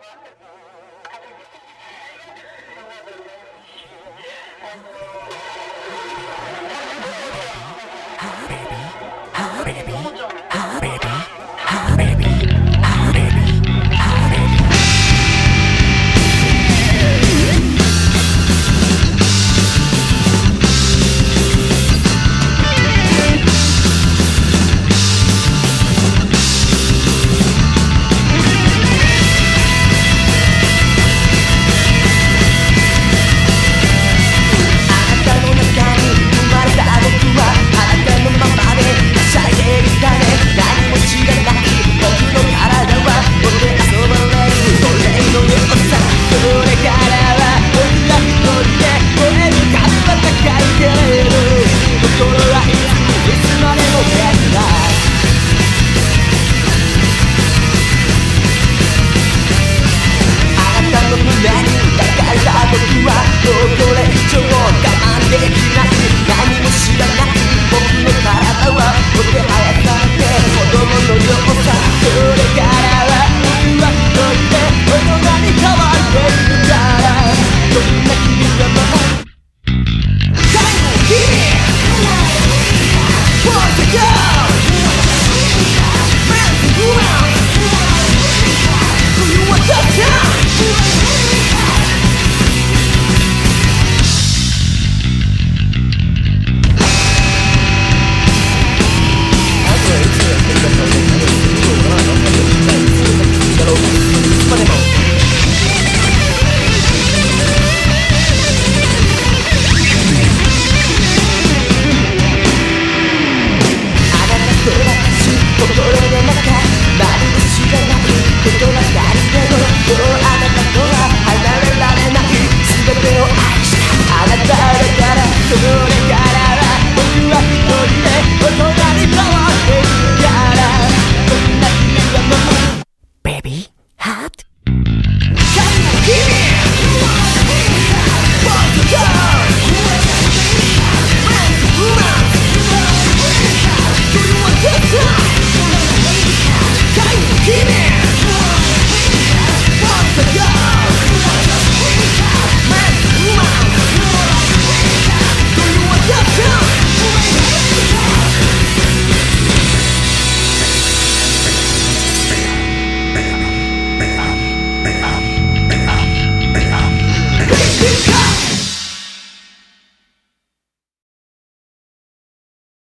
Baby, oh baby. 僕はもうこれ以上我慢できない何も知らない僕の体はもてはやさって子供のようさ